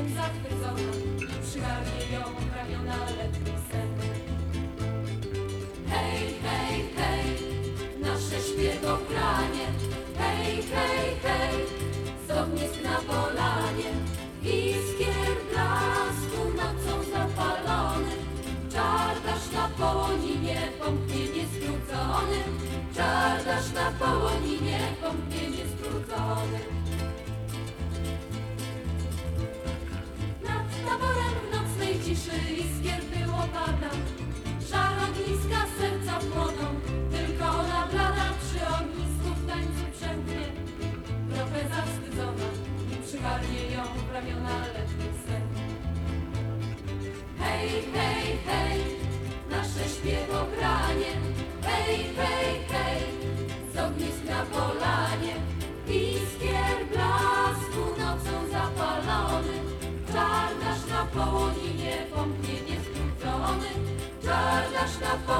Ogniem zachwycona i przygarnie ją ramiona letni sen. Hej, hej, hej, nasze śpiewo ramiona letni sen. Hej, hej, hej, nasze śpiewogranie, hej, hej, hej, z na polanie, iskier blasku nocą zapalony, czarnasz na połoninie, pomknie niestrudzony, czarnasz na połoninie,